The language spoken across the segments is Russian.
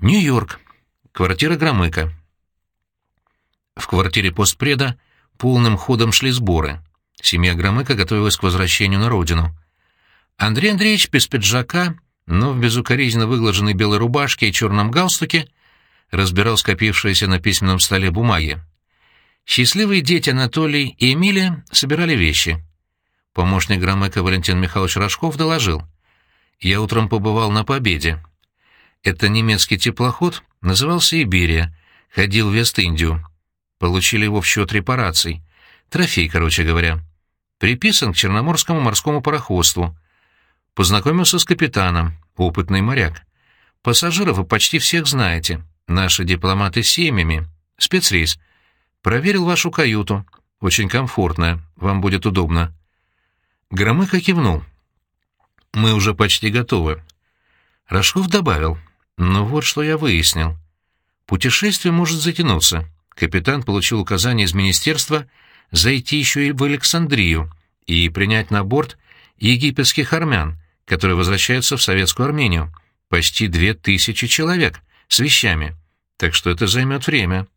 Нью-Йорк. Квартира Громыка. В квартире постпреда полным ходом шли сборы. Семья Громыка готовилась к возвращению на родину. Андрей Андреевич без пиджака, но в безукоризненно выглаженной белой рубашке и черном галстуке разбирал скопившиеся на письменном столе бумаги. Счастливые дети Анатолий и Эмилия собирали вещи. Помощник Громыка Валентин Михайлович Рожков доложил. «Я утром побывал на победе. Это немецкий теплоход, назывался «Иберия», ходил в Вест-Индию. Получили его в счет репараций. Трофей, короче говоря. Приписан к Черноморскому морскому пароходству. Познакомился с капитаном, опытный моряк. Пассажиров вы почти всех знаете. Наши дипломаты с семьями. Спецрейс. Проверил вашу каюту. Очень комфортная. Вам будет удобно. Громыко кивнул. Мы уже почти готовы. Рожков добавил. Ну вот что я выяснил. Путешествие может затянуться. Капитан получил указание из министерства зайти еще и в Александрию и принять на борт египетских армян, которые возвращаются в Советскую Армению. Почти две тысячи человек с вещами. Так что это займет время.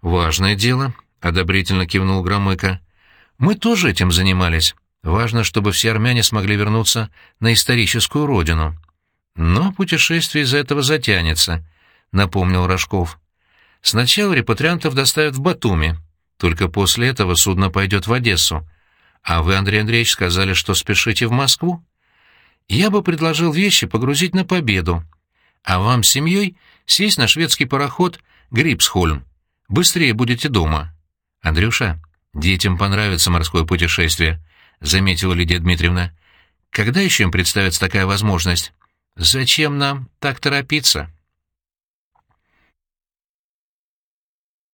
«Важное дело», — одобрительно кивнул Громыко. «Мы тоже этим занимались. Важно, чтобы все армяне смогли вернуться на историческую родину». Но путешествие из-за этого затянется, напомнил Рожков. Сначала репатриантов доставят в Батуми, только после этого судно пойдет в Одессу. А вы, Андрей Андреевич, сказали, что спешите в Москву? Я бы предложил вещи погрузить на победу, а вам с семьей сесть на шведский пароход Грипсхольм. Быстрее будете дома. Андрюша, детям понравится морское путешествие, заметила Лидия Дмитриевна. Когда еще им представится такая возможность? Зачем нам так торопиться?